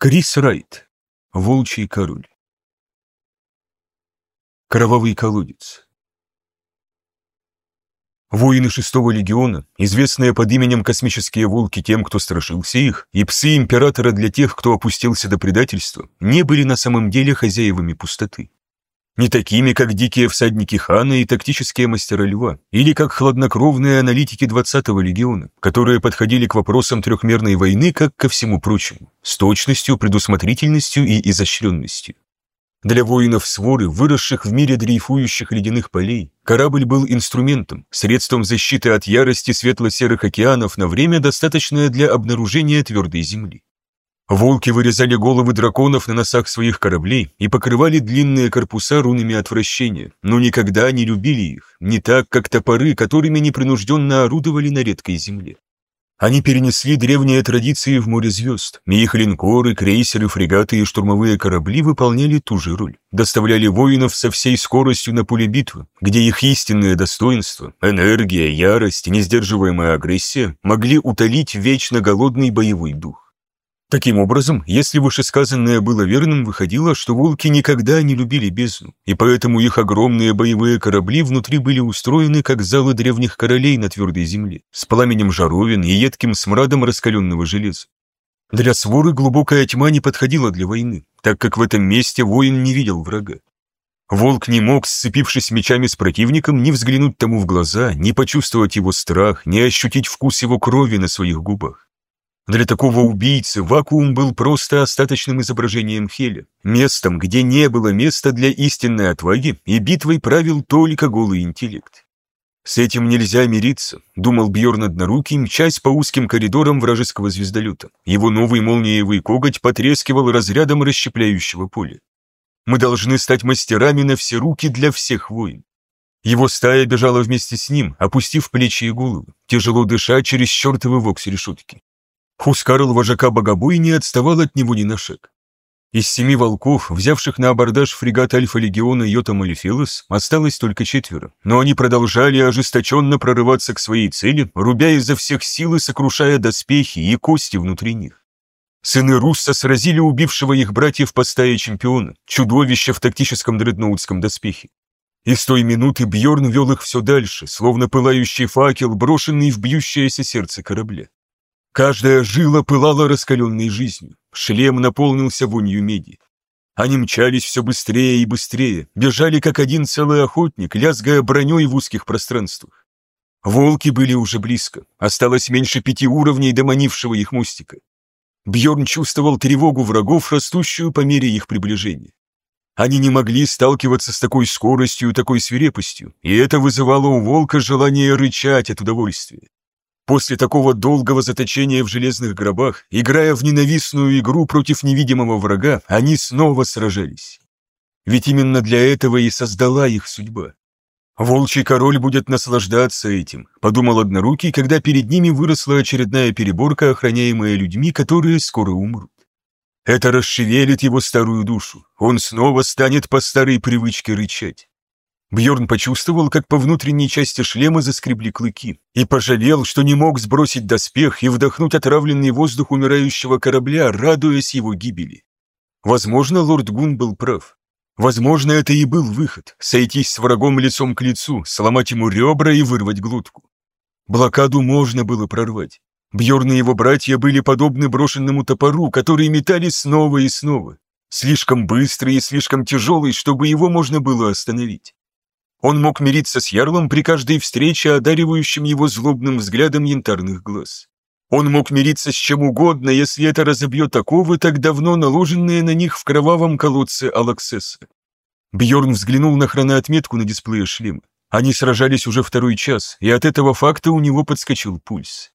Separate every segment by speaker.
Speaker 1: Крис Райт. Волчий король. Кровавый колодец. Воины шестого легиона, известные под именем космические волки тем, кто страшился их, и псы императора для тех, кто опустился до предательства, не были на самом деле хозяевами пустоты. Не такими, как дикие всадники хана и тактические мастера льва, или как хладнокровные аналитики 20-го легиона, которые подходили к вопросам трехмерной войны как ко всему прочему, с точностью, предусмотрительностью и изощренностью. Для воинов своры, выросших в мире дрейфующих ледяных полей, корабль был инструментом, средством защиты от ярости светло-серых океанов на время, достаточное для обнаружения твердой земли. Волки вырезали головы драконов на носах своих кораблей и покрывали длинные корпуса рунами отвращения, но никогда не любили их, не так, как топоры, которыми непринужденно орудовали на редкой земле. Они перенесли древние традиции в море звезд, и их линкоры, крейсеры, фрегаты и штурмовые корабли выполняли ту же роль. Доставляли воинов со всей скоростью на поле битвы, где их истинное достоинство, энергия, ярость несдерживаемая агрессия могли утолить вечно голодный боевой дух. Таким образом, если вышесказанное было верным, выходило, что волки никогда не любили бездну, и поэтому их огромные боевые корабли внутри были устроены как залы древних королей на твердой земле, с пламенем жаровин и едким смрадом раскаленного железа. Для своры глубокая тьма не подходила для войны, так как в этом месте воин не видел врага. Волк не мог, сцепившись мечами с противником, ни взглянуть тому в глаза, ни почувствовать его страх, ни ощутить вкус его крови на своих губах. Для такого убийцы вакуум был просто остаточным изображением Хеля, местом, где не было места для истинной отваги, и битвой правил только голый интеллект. С этим нельзя мириться, думал Бьорн однорукий, мчась по узким коридорам вражеского звездолета. Его новый молниевый коготь потрескивал разрядом расщепляющего поля. Мы должны стать мастерами на все руки для всех войн. Его стая бежала вместе с ним, опустив плечи и голову, тяжело дыша через чертовы вокс решетки. Хускарл вожака богобой не отставал от него ни на шаг. Из семи волков, взявших на абордаж фрегат Альфа-легиона Йота Малифилос, осталось только четверо, но они продолжали ожесточенно прорываться к своей цели, рубя изо всех сил и сокрушая доспехи и кости внутри них. Сыны Русса сразили убившего их братьев по стае чемпиона, чудовище в тактическом дредноутском доспехе. И с той минуты Бьорн вел их все дальше, словно пылающий факел, брошенный в бьющееся сердце корабля. Каждая жила пылала раскаленной жизнью, шлем наполнился вонью меди. Они мчались все быстрее и быстрее, бежали как один целый охотник, лязгая броней в узких пространствах. Волки были уже близко, осталось меньше пяти уровней до манившего их мостика. Бьорн чувствовал тревогу врагов, растущую по мере их приближения. Они не могли сталкиваться с такой скоростью и такой свирепостью, и это вызывало у волка желание рычать от удовольствия. После такого долгого заточения в железных гробах, играя в ненавистную игру против невидимого врага, они снова сражались. Ведь именно для этого и создала их судьба. «Волчий король будет наслаждаться этим», — подумал однорукий, когда перед ними выросла очередная переборка, охраняемая людьми, которые скоро умрут. Это расшевелит его старую душу. Он снова станет по старой привычке рычать. Бьорн почувствовал, как по внутренней части шлема заскребли клыки, и пожалел, что не мог сбросить доспех и вдохнуть отравленный воздух умирающего корабля, радуясь его гибели. Возможно, лорд Гун был прав. Возможно, это и был выход — сойтись с врагом лицом к лицу, сломать ему ребра и вырвать глотку. Блокаду можно было прорвать. Бьорн и его братья были подобны брошенному топору, который метали снова и снова. Слишком быстрый и слишком тяжелый, чтобы его можно было остановить. Он мог мириться с Ярлом при каждой встрече, одаривающим его злобным взглядом янтарных глаз. Он мог мириться с чем угодно, если это разобьет оковы, так давно наложенные на них в кровавом колодце Алаксеса. Бьорн взглянул на хроноотметку на дисплее шлема. Они сражались уже второй час, и от этого факта у него подскочил пульс.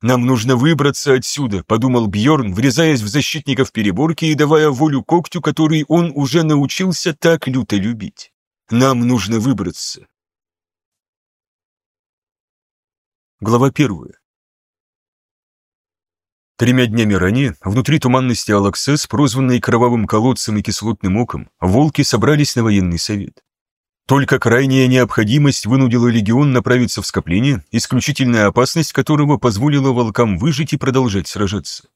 Speaker 1: «Нам нужно выбраться отсюда», — подумал Бьорн, врезаясь в защитников переборки и давая волю когтю, который он уже научился так люто любить. Нам нужно выбраться. Глава первая. Тремя днями ранее, внутри туманности Алаксес, прозванной Кровавым колодцем и Кислотным оком, волки собрались на военный совет. Только крайняя необходимость вынудила легион направиться в скопление, исключительная опасность которого позволила волкам выжить и продолжать сражаться.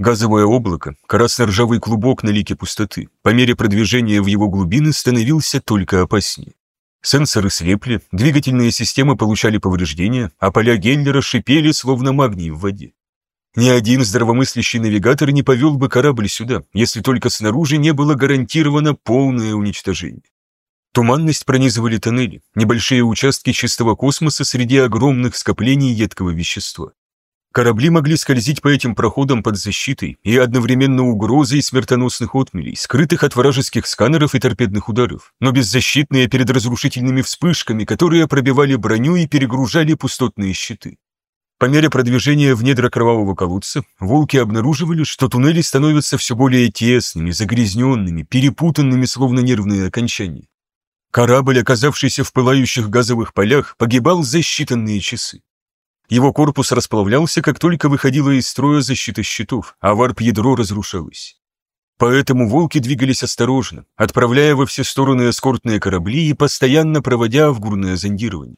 Speaker 1: Газовое облако, красно-ржавый клубок на лике пустоты, по мере продвижения в его глубины становился только опаснее. Сенсоры слепли, двигательные системы получали повреждения, а поля Геллера шипели, словно магний в воде. Ни один здравомыслящий навигатор не повел бы корабль сюда, если только снаружи не было гарантировано полное уничтожение. Туманность пронизывали тоннели, небольшие участки чистого космоса среди огромных скоплений едкого вещества. Корабли могли скользить по этим проходам под защитой и одновременно угрозой смертоносных отмелей, скрытых от вражеских сканеров и торпедных ударов, но беззащитные перед разрушительными вспышками, которые пробивали броню и перегружали пустотные щиты. По мере продвижения в недра кровавого колодца, волки обнаруживали, что туннели становятся все более тесными, загрязненными, перепутанными, словно нервные окончания. Корабль, оказавшийся в пылающих газовых полях, погибал за считанные часы. Его корпус расплавлялся, как только выходила из строя защита щитов, а варп-ядро разрушалось. Поэтому волки двигались осторожно, отправляя во все стороны эскортные корабли и постоянно проводя в гурное зондирование.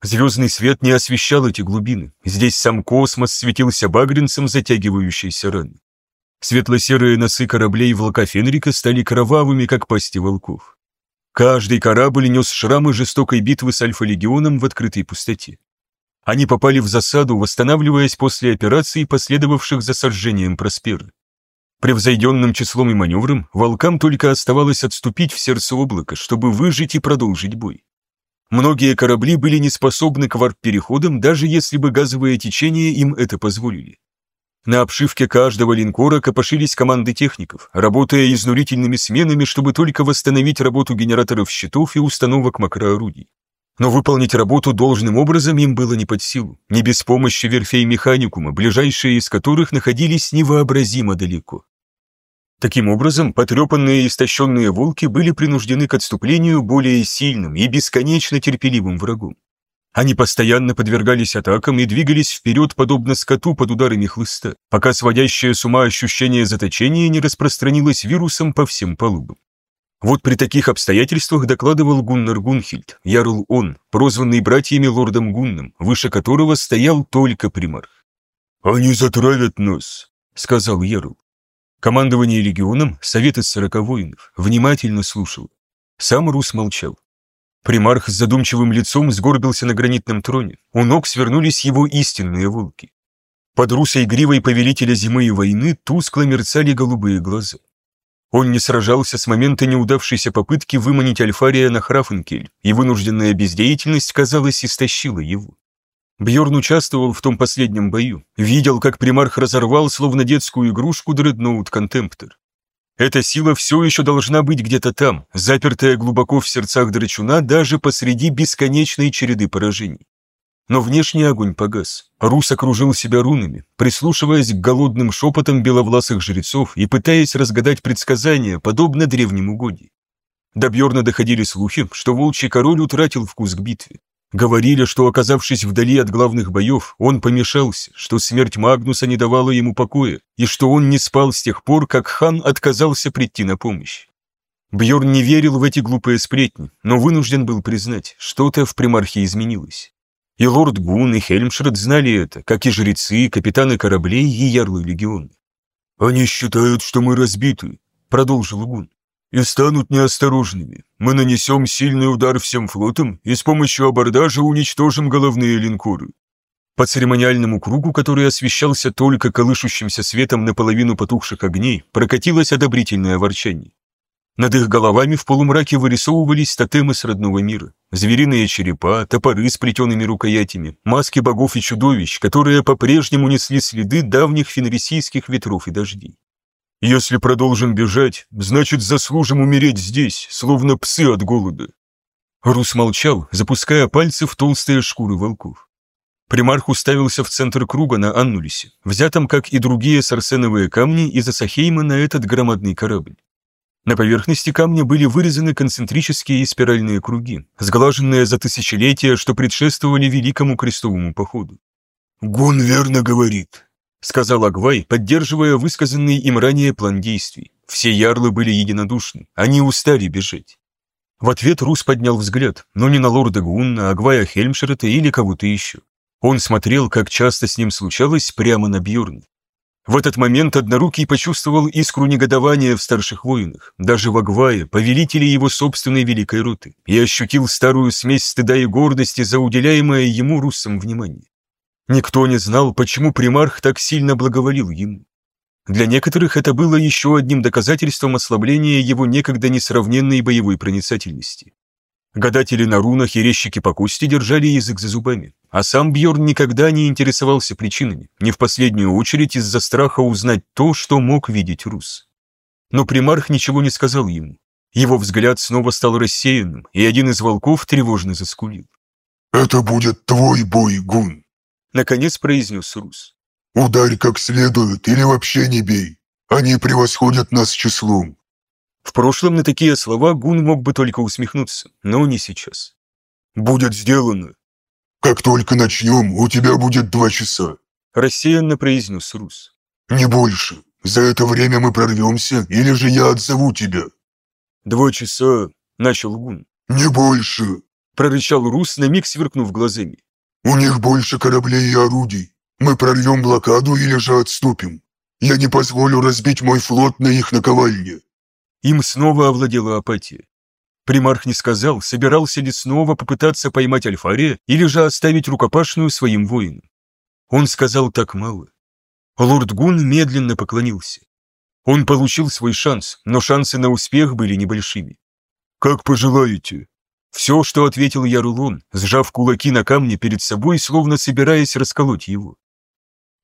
Speaker 1: Звездный свет не освещал эти глубины. Здесь сам космос светился багринцем затягивающейся раны. Светло-серые носы кораблей влака Фенрика стали кровавыми, как пасти волков. Каждый корабль нес шрамы жестокой битвы с Альфа-легионом в открытой пустоте. Они попали в засаду, восстанавливаясь после операций, последовавших за сожжением Просперы. Превзойденным числом и маневром, волкам только оставалось отступить в сердце облака, чтобы выжить и продолжить бой. Многие корабли были не способны к варп-переходам, даже если бы газовые течения им это позволили. На обшивке каждого линкора копошились команды техников, работая изнурительными сменами, чтобы только восстановить работу генераторов щитов и установок макроорудий. Но выполнить работу должным образом им было не под силу, не без помощи верфей механикума, ближайшие из которых находились невообразимо далеко. Таким образом, потрепанные и истощенные волки были принуждены к отступлению более сильным и бесконечно терпеливым врагом. Они постоянно подвергались атакам и двигались вперед, подобно скоту под ударами хлыста, пока сводящее с ума ощущение заточения не распространилось вирусом по всем палубам. Вот при таких обстоятельствах докладывал Гуннар Гунхильд, Ярл Он, прозванный братьями лордом Гунном, выше которого стоял только примарх. «Они затравят нас», — сказал Ярл. Командование легионом, совет из сорока воинов, внимательно слушал. Сам Рус молчал. Примарх с задумчивым лицом сгорбился на гранитном троне. У ног свернулись его истинные волки. Под русой гривой повелителя зимы и войны тускло мерцали голубые глаза. Он не сражался с момента неудавшейся попытки выманить Альфария на Храфенкель, и вынужденная бездеятельность, казалось, истощила его. Бьорн участвовал в том последнем бою, видел, как примарх разорвал, словно детскую игрушку, дредноут Контемптор. Эта сила все еще должна быть где-то там, запертая глубоко в сердцах драчуна даже посреди бесконечной череды поражений. Но внешний огонь погас. Рус окружил себя рунами, прислушиваясь к голодным шепотам беловласых жрецов и пытаясь разгадать предсказания, подобно древнему годе. До Бьорна доходили слухи, что волчий король утратил вкус к битве. Говорили, что, оказавшись вдали от главных боев, он помешался, что смерть Магнуса не давала ему покоя, и что он не спал с тех пор, как хан отказался прийти на помощь. Бьорн не верил в эти глупые сплетни, но вынужден был признать, что-то в примархе изменилось. И лорд Гун, и Хельмшред знали это, как и жрецы, капитаны кораблей и ярлы легиона. «Они считают, что мы разбиты», — продолжил Гун и станут неосторожными. Мы нанесем сильный удар всем флотам и с помощью абордажа уничтожим головные линкоры. По церемониальному кругу, который освещался только колышущимся светом наполовину потухших огней, прокатилось одобрительное ворчание. Над их головами в полумраке вырисовывались тотемы с родного мира. Звериные черепа, топоры с плетеными рукоятями, маски богов и чудовищ, которые по-прежнему несли следы давних фенрисийских ветров и дождей. Если продолжим бежать, значит, заслужим умереть здесь, словно псы от голода». Рус молчал, запуская пальцы в толстые шкуры волков. Примарх уставился в центр круга на Аннулисе, взятом, как и другие сарсеновые камни, из Асахейма на этот громадный корабль. На поверхности камня были вырезаны концентрические и спиральные круги, сглаженные за тысячелетия, что предшествовали Великому крестовому походу. «Гун верно говорит», — сказал Агвай, поддерживая высказанный им ранее план действий. Все ярлы были единодушны, они устали бежать. В ответ Рус поднял взгляд, но не на лорда Гунна, Агвая Хельмшерта или кого-то еще. Он смотрел, как часто с ним случалось, прямо на Бьорна. В этот момент Однорукий почувствовал искру негодования в старших воинах, даже в Агвае, повелителе его собственной великой роты, и ощутил старую смесь стыда и гордости за уделяемое ему руссам внимание. Никто не знал, почему примарх так сильно благоволил ему. Для некоторых это было еще одним доказательством ослабления его некогда несравненной боевой проницательности. Гадатели на рунах и резчики по кости держали язык за зубами, а сам Бьорн никогда не интересовался причинами, не в последнюю очередь из-за страха узнать то, что мог видеть Рус. Но примарх ничего не сказал ему. Его взгляд снова стал рассеянным, и один из волков тревожно заскулил.
Speaker 2: «Это будет твой бой, Гун!»
Speaker 1: Наконец произнес Рус.
Speaker 2: «Ударь как следует или вообще не бей. Они превосходят нас числом.
Speaker 1: В прошлом на такие слова Гун мог бы только усмехнуться, но не сейчас. «Будет сделано!»
Speaker 2: «Как только начнем, у тебя будет два часа», –
Speaker 1: рассеянно произнес Рус.
Speaker 2: «Не больше. За это время мы прорвемся, или же я отзову тебя».
Speaker 1: «Два часа», – начал Гун.
Speaker 2: «Не больше», –
Speaker 1: прорычал Рус, на миг сверкнув глазами.
Speaker 2: «У них больше кораблей и орудий. Мы прорвем блокаду или же отступим. Я не позволю разбить мой флот на их наковальне».
Speaker 1: Им снова овладела апатия. Примарх не сказал, собирался ли снова попытаться поймать Альфария или же оставить рукопашную своим воинам. Он сказал так мало. Лорд Гун медленно поклонился. Он получил свой шанс, но шансы на успех были небольшими.
Speaker 2: «Как пожелаете»,
Speaker 1: все, что ответил Ярулон, сжав кулаки на камне перед собой, словно собираясь расколоть его.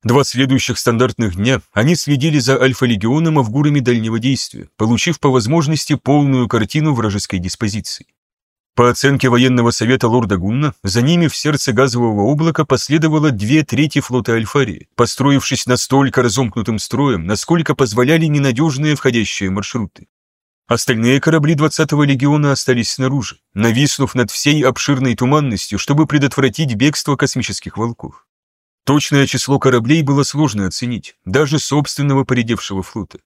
Speaker 1: Два следующих стандартных дня они следили за Альфа-легионом Авгурами дальнего действия, получив по возможности полную картину вражеской диспозиции. По оценке военного совета лорда Гунна, за ними в сердце газового облака последовало две трети флота Альфарии, построившись настолько разомкнутым строем, насколько позволяли ненадежные входящие маршруты. Остальные корабли 20-го легиона остались снаружи, нависнув над всей обширной туманностью, чтобы предотвратить бегство космических волков. Точное число кораблей было сложно оценить, даже собственного поредевшего флота.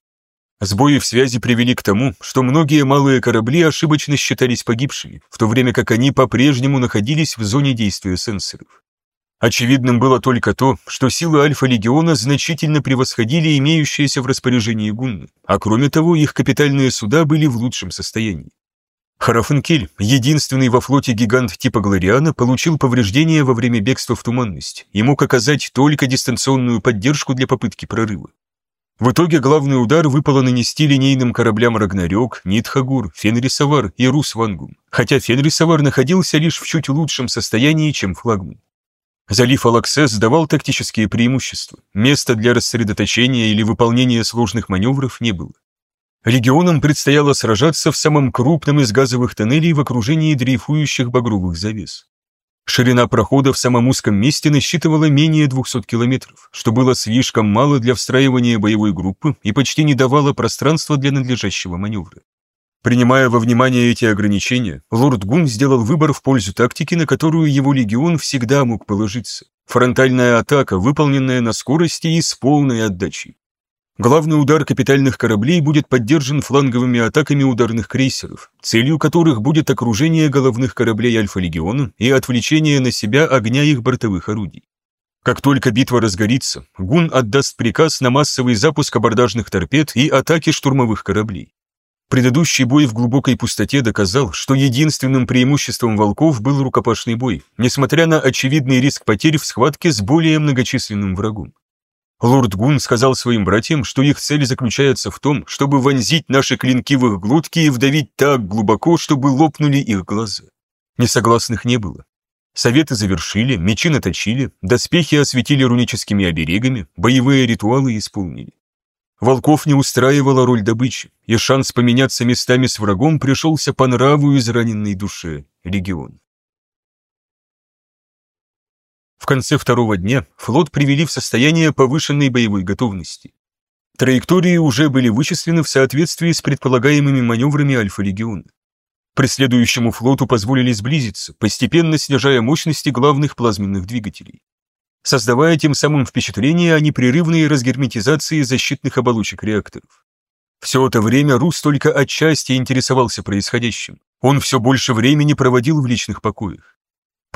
Speaker 1: Сбои в связи привели к тому, что многие малые корабли ошибочно считались погибшими, в то время как они по-прежнему находились в зоне действия сенсоров. Очевидным было только то, что силы Альфа-легиона значительно превосходили имеющиеся в распоряжении гунны, а кроме того их капитальные суда были в лучшем состоянии. Харафенкель, единственный во флоте гигант типа Глориана, получил повреждения во время бегства в туманность и мог оказать только дистанционную поддержку для попытки прорыва. В итоге главный удар выпало нанести линейным кораблям Рагнарёк, Нитхагур, Фенрисавар и Русвангум, хотя Фенрисавар находился лишь в чуть лучшем состоянии, чем флагман. Залив Алаксес давал тактические преимущества, места для рассредоточения или выполнения сложных маневров не было. Регионам предстояло сражаться в самом крупном из газовых тоннелей в окружении дрейфующих багровых завес. Ширина прохода в самом узком месте насчитывала менее 200 километров, что было слишком мало для встраивания боевой группы и почти не давало пространства для надлежащего маневра. Принимая во внимание эти ограничения, лорд Гун сделал выбор в пользу тактики, на которую его легион всегда мог положиться. Фронтальная атака, выполненная на скорости и с полной отдачей. Главный удар капитальных кораблей будет поддержан фланговыми атаками ударных крейсеров, целью которых будет окружение головных кораблей Альфа-легиона и отвлечение на себя огня их бортовых орудий. Как только битва разгорится, Гун отдаст приказ на массовый запуск абордажных торпед и атаки штурмовых кораблей. Предыдущий бой в глубокой пустоте доказал, что единственным преимуществом волков был рукопашный бой, несмотря на очевидный риск потерь в схватке с более многочисленным врагом. Лорд Гун сказал своим братьям, что их цель заключается в том, чтобы вонзить наши клинки в их глотки и вдавить так глубоко, чтобы лопнули их глаза. Несогласных не было. Советы завершили, мечи наточили, доспехи осветили руническими оберегами, боевые ритуалы исполнили. Волков не устраивала роль добычи, и шанс поменяться местами с врагом пришелся по нраву израненной душе регион. В конце второго дня флот привели в состояние повышенной боевой готовности. Траектории уже были вычислены в соответствии с предполагаемыми маневрами Альфа-легиона. Преследующему флоту позволили сблизиться, постепенно снижая мощности главных плазменных двигателей, создавая тем самым впечатление о непрерывной разгерметизации защитных оболочек реакторов. Все это время Рус только отчасти интересовался происходящим. Он все больше времени проводил в личных покоях.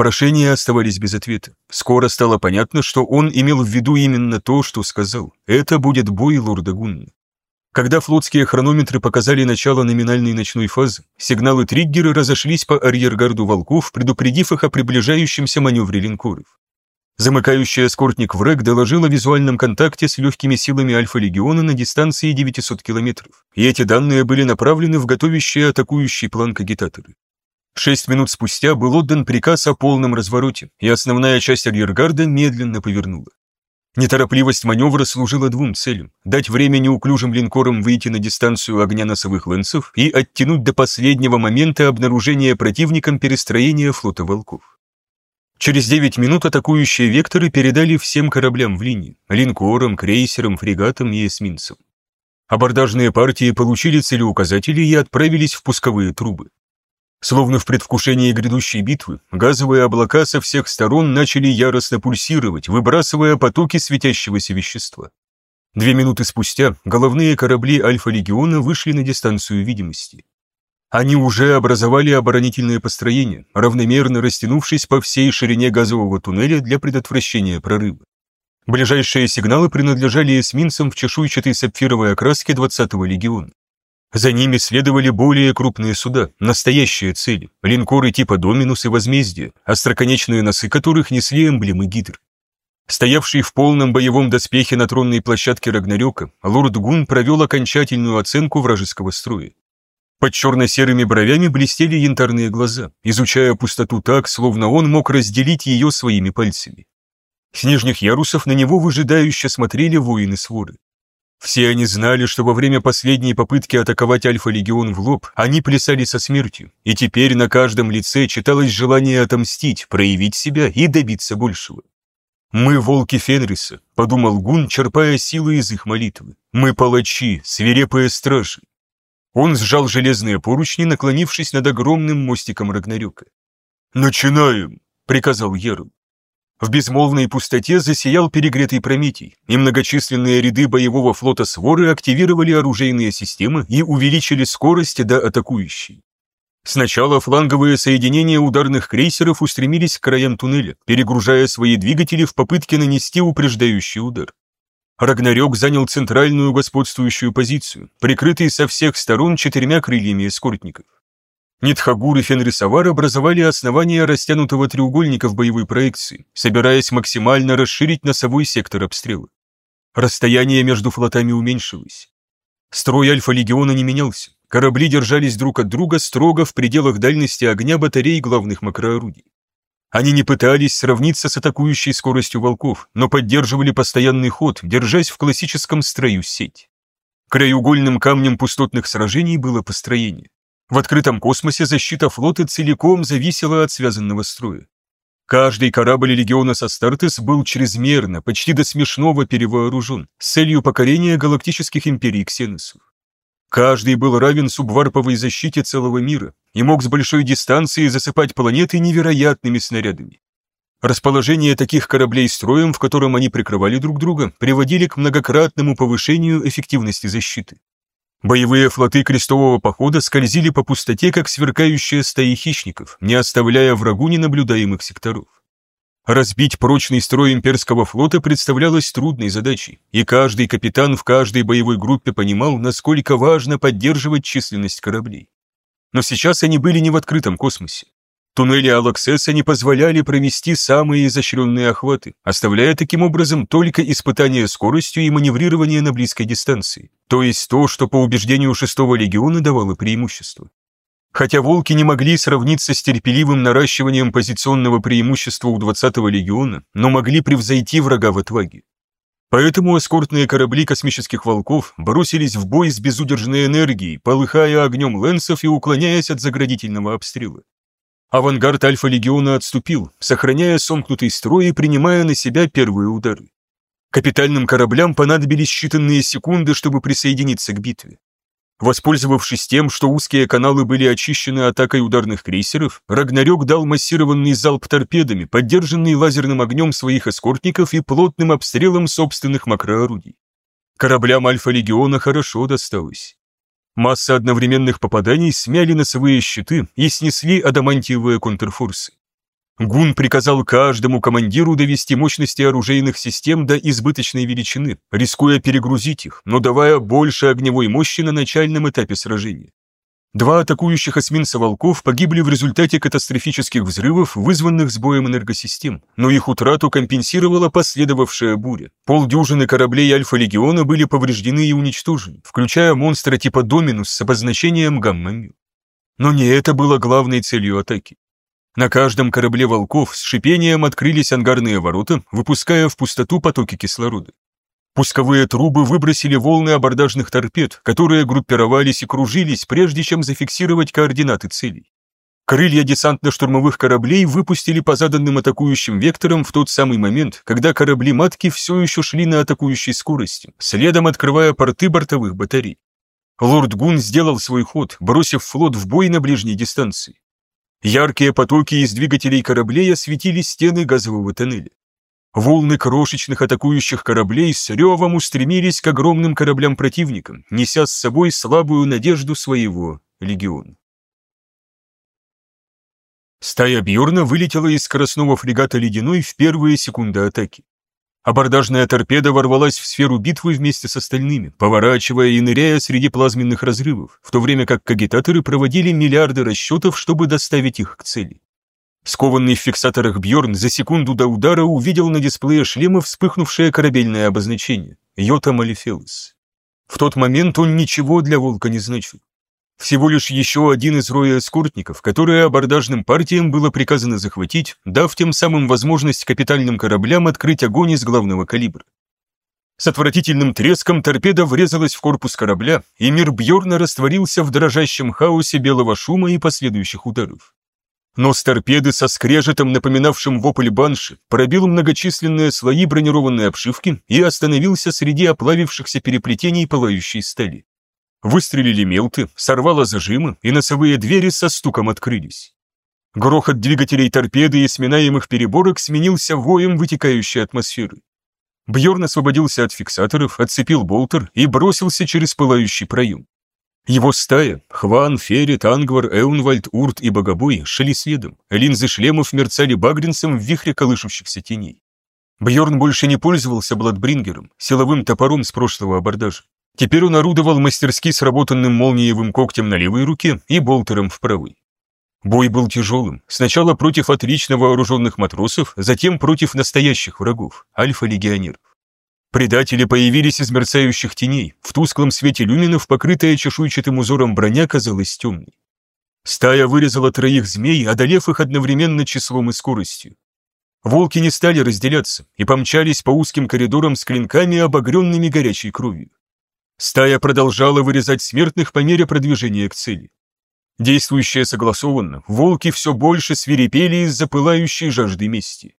Speaker 1: Прошения оставались без ответа. Скоро стало понятно, что он имел в виду именно то, что сказал. Это будет бой лорда Гунна. Когда флотские хронометры показали начало номинальной ночной фазы, сигналы триггеры разошлись по арьергарду волков, предупредив их о приближающемся маневре линкоров. Замыкающий эскортник Врэг доложил о визуальном контакте с легкими силами Альфа-легиона на дистанции 900 километров, и эти данные были направлены в готовящие атакующий план кагитаторы. Шесть минут спустя был отдан приказ о полном развороте, и основная часть арьергарда медленно повернула. Неторопливость маневра служила двум целям – дать время неуклюжим линкорам выйти на дистанцию огня носовых лэнсов и оттянуть до последнего момента обнаружения противником перестроения флота «Волков». Через 9 минут атакующие векторы передали всем кораблям в линии – линкорам, крейсерам, фрегатам и эсминцам. Абордажные партии получили целеуказатели и отправились в пусковые трубы. Словно в предвкушении грядущей битвы, газовые облака со всех сторон начали яростно пульсировать, выбрасывая потоки светящегося вещества. Две минуты спустя головные корабли Альфа-легиона вышли на дистанцию видимости. Они уже образовали оборонительное построение, равномерно растянувшись по всей ширине газового туннеля для предотвращения прорыва. Ближайшие сигналы принадлежали эсминцам в чешуйчатой сапфировой окраске 20-го легиона. За ними следовали более крупные суда, настоящие цели, линкоры типа «Доминус» и «Возмездие», остроконечные носы которых несли эмблемы Гидр. Стоявший в полном боевом доспехе на тронной площадке Рагнарёка, лорд Гун провел окончательную оценку вражеского строя. Под черно-серыми бровями блестели янтарные глаза, изучая пустоту так, словно он мог разделить ее своими пальцами. С нижних ярусов на него выжидающе смотрели воины своры. Все они знали, что во время последней попытки атаковать Альфа-легион в лоб они плясали со смертью, и теперь на каждом лице читалось желание отомстить, проявить себя и добиться большего. «Мы волки Фенриса», — подумал Гун, черпая силы из их молитвы. «Мы палачи, свирепые стражи». Он сжал железные поручни, наклонившись над огромным мостиком Рагнарёка. «Начинаем!» — приказал Ерл. В безмолвной пустоте засиял перегретый Прометий, и многочисленные ряды боевого флота Своры активировали оружейные системы и увеличили скорость до атакующей. Сначала фланговые соединения ударных крейсеров устремились к краям туннеля, перегружая свои двигатели в попытке нанести упреждающий удар. Рагнарёк занял центральную господствующую позицию, прикрытый со всех сторон четырьмя крыльями эскортников. Нитхагур и Фенрисавар образовали основание растянутого треугольника в боевой проекции, собираясь максимально расширить носовой сектор обстрела. Расстояние между флотами уменьшилось. Строй Альфа-легиона не менялся. Корабли держались друг от друга строго в пределах дальности огня батарей главных макроорудий. Они не пытались сравниться с атакующей скоростью волков, но поддерживали постоянный ход, держась в классическом строю сеть. Краеугольным камнем пустотных сражений было построение. В открытом космосе защита флота целиком зависела от связанного строя. Каждый корабль легиона Састартес был чрезмерно, почти до смешного перевооружен, с целью покорения галактических империй ксеносов. Каждый был равен субварповой защите целого мира и мог с большой дистанции засыпать планеты невероятными снарядами. Расположение таких кораблей строем, в котором они прикрывали друг друга, приводили к многократному повышению эффективности защиты. Боевые флоты крестового похода скользили по пустоте, как сверкающие стаи хищников, не оставляя врагу ненаблюдаемых секторов. Разбить прочный строй имперского флота представлялось трудной задачей, и каждый капитан в каждой боевой группе понимал, насколько важно поддерживать численность кораблей. Но сейчас они были не в открытом космосе. Туннели Алаксеса не позволяли провести самые изощренные охваты, оставляя таким образом только испытание скоростью и маневрирование на близкой дистанции, то есть то, что по убеждению шестого легиона давало преимущество. Хотя волки не могли сравниться с терпеливым наращиванием позиционного преимущества у 20-го легиона, но могли превзойти врага в отваге. Поэтому эскортные корабли космических волков бросились в бой с безудержной энергией, полыхая огнем лэнсов и уклоняясь от заградительного обстрела. Авангард Альфа-легиона отступил, сохраняя сомкнутый строй и принимая на себя первые удары. Капитальным кораблям понадобились считанные секунды, чтобы присоединиться к битве. Воспользовавшись тем, что узкие каналы были очищены атакой ударных крейсеров, Рагнарёк дал массированный залп торпедами, поддержанный лазерным огнем своих эскортников и плотным обстрелом собственных макроорудий. Кораблям Альфа-легиона хорошо досталось. Масса одновременных попаданий смяли носовые щиты и снесли адамантиевые контрфорсы. Гун приказал каждому командиру довести мощности оружейных систем до избыточной величины, рискуя перегрузить их, но давая больше огневой мощи на начальном этапе сражения. Два атакующих эсминца «Волков» погибли в результате катастрофических взрывов, вызванных сбоем энергосистем, но их утрату компенсировала последовавшая буря. Полдюжины кораблей Альфа-Легиона были повреждены и уничтожены, включая монстра типа «Доминус» с обозначением «Гамма-Мю». Но не это было главной целью атаки. На каждом корабле «Волков» с шипением открылись ангарные ворота, выпуская в пустоту потоки кислорода. Пусковые трубы выбросили волны абордажных торпед, которые группировались и кружились, прежде чем зафиксировать координаты целей. Крылья десантно-штурмовых кораблей выпустили по заданным атакующим векторам в тот самый момент, когда корабли-матки все еще шли на атакующей скорости, следом открывая порты бортовых батарей. Лорд Гун сделал свой ход, бросив флот в бой на ближней дистанции. Яркие потоки из двигателей кораблей осветили стены газового тоннеля. Волны крошечных атакующих кораблей с ревом устремились к огромным кораблям противника, неся с собой слабую надежду своего легиона. Стая Бьорна вылетела из скоростного фрегата «Ледяной» в первые секунды атаки. Абордажная торпеда ворвалась в сферу битвы вместе с остальными, поворачивая и ныряя среди плазменных разрывов, в то время как кагитаторы проводили миллиарды расчетов, чтобы доставить их к цели. Скованный в фиксаторах Бьорн за секунду до удара увидел на дисплее шлема вспыхнувшее корабельное обозначение – Йота Малифелос. В тот момент он ничего для Волка не значил. Всего лишь еще один из роя эскортников, которые абордажным партиям было приказано захватить, дав тем самым возможность капитальным кораблям открыть огонь из главного калибра. С отвратительным треском торпеда врезалась в корпус корабля, и мир Бьорна растворился в дрожащем хаосе белого шума и последующих ударов. Нос торпеды со скрежетом, напоминавшим вопль банши, пробил многочисленные слои бронированной обшивки и остановился среди оплавившихся переплетений пылающей стали. Выстрелили мелты, сорвало зажимы, и носовые двери со стуком открылись. Грохот двигателей торпеды и сминаемых переборок сменился воем вытекающей атмосферы. Бьорн освободился от фиксаторов, отцепил болтер и бросился через пылающий проем. Его стая, Хван, Феррит, Ангвар, Эунвальд, Урт и Богобой шли следом, линзы шлемов мерцали багринцем в вихре колышущихся теней. Бьорн больше не пользовался Бладбрингером, силовым топором с прошлого абордажа. Теперь он орудовал мастерски сработанным молниевым когтем на левой руке и болтером в правой. Бой был тяжелым, сначала против отлично вооруженных матросов, затем против настоящих врагов, альфа-легионеров. Предатели появились из мерцающих теней, в тусклом свете люминов, покрытая чешуйчатым узором броня казалась темной. Стая вырезала троих змей, одолев их одновременно числом и скоростью. Волки не стали разделяться и помчались по узким коридорам с клинками, обогренными горячей кровью. Стая продолжала вырезать смертных по мере продвижения к цели. Действующие согласованно, волки все больше свирепели из-за пылающей жажды мести.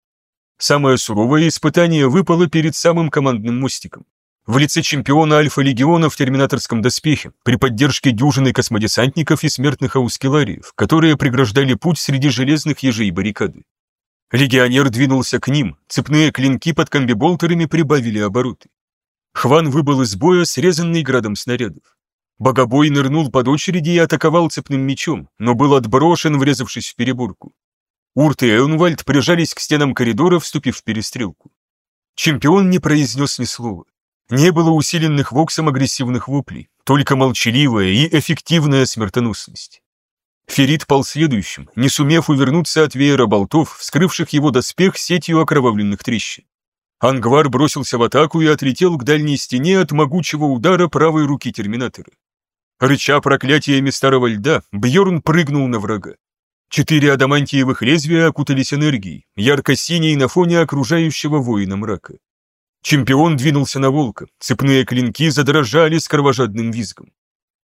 Speaker 1: Самое суровое испытание выпало перед самым командным мостиком. В лице чемпиона Альфа-легиона в терминаторском доспехе, при поддержке дюжины космодесантников и смертных аускелариев, которые преграждали путь среди железных ежей баррикады. Легионер двинулся к ним, цепные клинки под комбиболтерами прибавили обороты. Хван выбыл из боя, срезанный градом снарядов. Богобой нырнул под очереди и атаковал цепным мечом, но был отброшен, врезавшись в переборку. Урт и Эунвальд прижались к стенам коридора, вступив в перестрелку. Чемпион не произнес ни слова. Не было усиленных воксом агрессивных воплей, только молчаливая и эффективная смертоносность. Ферит пал следующим, не сумев увернуться от веера болтов, вскрывших его доспех сетью окровавленных трещин. Ангвар бросился в атаку и отлетел к дальней стене от могучего удара правой руки терминатора. Рыча проклятиями старого льда, Бьорн прыгнул на врага. Четыре адамантиевых лезвия окутались энергией, ярко-синей на фоне окружающего воина мрака. Чемпион двинулся на волка, цепные клинки задрожали с кровожадным визгом.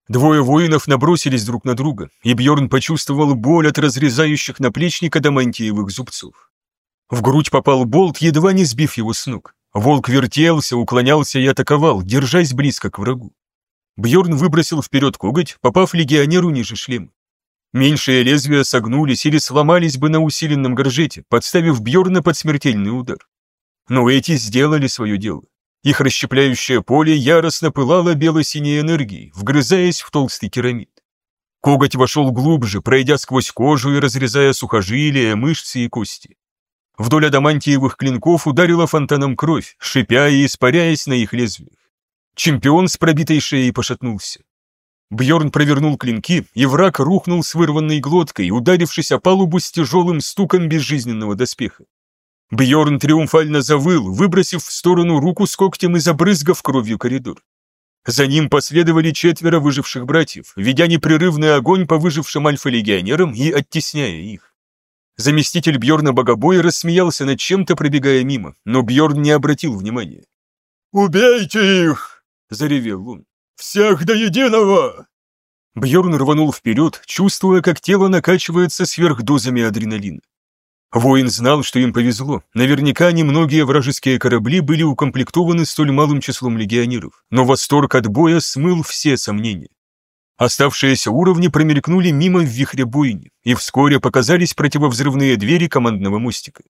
Speaker 1: Двое воинов набросились друг на друга, и Бьорн почувствовал боль от разрезающих наплечник адамантиевых зубцов. В грудь попал болт, едва не сбив его с ног. Волк вертелся, уклонялся и атаковал, держась близко к врагу. Бьорн выбросил вперед коготь, попав легионеру ниже шлема. Меньшие лезвия согнулись или сломались бы на усиленном горжете, подставив Бьорна под смертельный удар. Но эти сделали свое дело. Их расщепляющее поле яростно пылало бело-синей энергией, вгрызаясь в толстый керамид. Коготь вошел глубже, пройдя сквозь кожу и разрезая сухожилия, мышцы и кости. Вдоль адамантиевых клинков ударила фонтаном кровь, шипя и испаряясь на их лезвиях. Чемпион с пробитой шеей пошатнулся. Бьорн провернул клинки, и враг рухнул с вырванной глоткой, ударившись о палубу с тяжелым стуком безжизненного доспеха. Бьорн триумфально завыл, выбросив в сторону руку с когтем и забрызгав кровью коридор. За ним последовали четверо выживших братьев, ведя непрерывный огонь по выжившим альфа-легионерам и оттесняя их. Заместитель Бьорна Богобоя рассмеялся над чем-то, пробегая мимо, но Бьорн не обратил внимания.
Speaker 2: «Убейте их!» – заревел он. «Всех до единого!»
Speaker 1: Бьорн рванул вперед, чувствуя, как тело накачивается сверхдозами адреналина. Воин знал, что им повезло. Наверняка немногие вражеские корабли были укомплектованы столь малым числом легионеров, но восторг от боя смыл все сомнения. Оставшиеся уровни промелькнули мимо в вихре бойни, и вскоре показались противовзрывные двери командного мостика.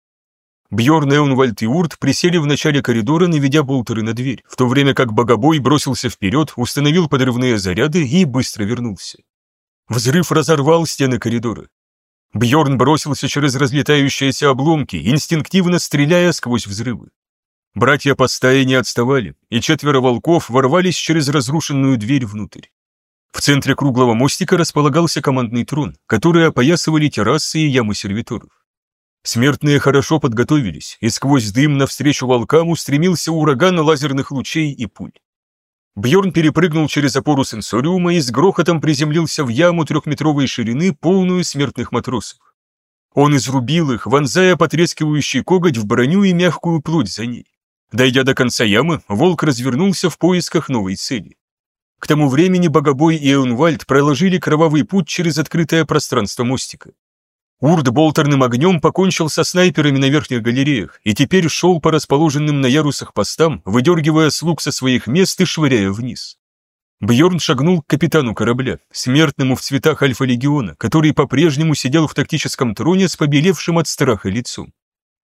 Speaker 1: Бьорн, Эунвальд и Урт присели в начале коридора, наведя болтеры на дверь, в то время как богобой бросился вперед, установил подрывные заряды и быстро вернулся. Взрыв разорвал стены коридора. Бьорн бросился через разлетающиеся обломки, инстинктивно стреляя сквозь взрывы. Братья по стае не отставали, и четверо волков ворвались через разрушенную дверь внутрь. В центре круглого мостика располагался командный трон, который опоясывали террасы и ямы сервиторов. Смертные хорошо подготовились, и сквозь дым навстречу волкам устремился ураган лазерных лучей и пуль. Бьорн перепрыгнул через опору сенсориума и с грохотом приземлился в яму трехметровой ширины, полную смертных матросов. Он изрубил их, вонзая потрескивающий коготь в броню и мягкую плоть за ней. Дойдя до конца ямы, волк развернулся в поисках новой цели. К тому времени Богобой и Эунвальд проложили кровавый путь через открытое пространство мостика. Урд болтерным огнем покончил со снайперами на верхних галереях и теперь шел по расположенным на ярусах постам, выдергивая слуг со своих мест и швыряя вниз. Бьорн шагнул к капитану корабля, смертному в цветах Альфа-легиона, который по-прежнему сидел в тактическом троне с побелевшим от страха лицом.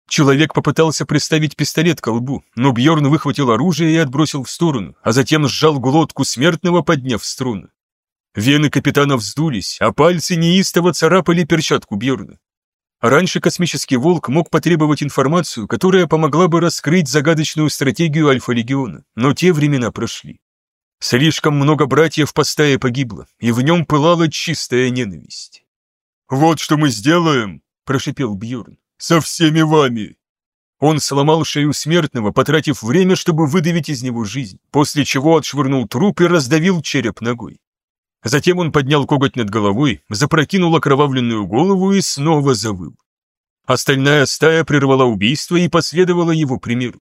Speaker 1: Человек попытался приставить пистолет к лбу, но Бьорн выхватил оружие и отбросил в сторону, а затем сжал глотку смертного, подняв струны. Вены капитана вздулись, а пальцы неистово царапали перчатку Бьорна. Раньше космический волк мог потребовать информацию, которая помогла бы раскрыть загадочную стратегию Альфа-легиона, но те времена прошли. Слишком много братьев по стае погибло, и в нем пылала чистая ненависть.
Speaker 2: «Вот что мы сделаем!» – прошипел Бьорн. «Со всеми вами!»
Speaker 1: Он сломал шею смертного, потратив время, чтобы выдавить из него жизнь, после чего отшвырнул труп и раздавил череп ногой. Затем он поднял коготь над головой, запрокинул окровавленную голову и снова завыл. Остальная стая прервала убийство и последовала его примеру.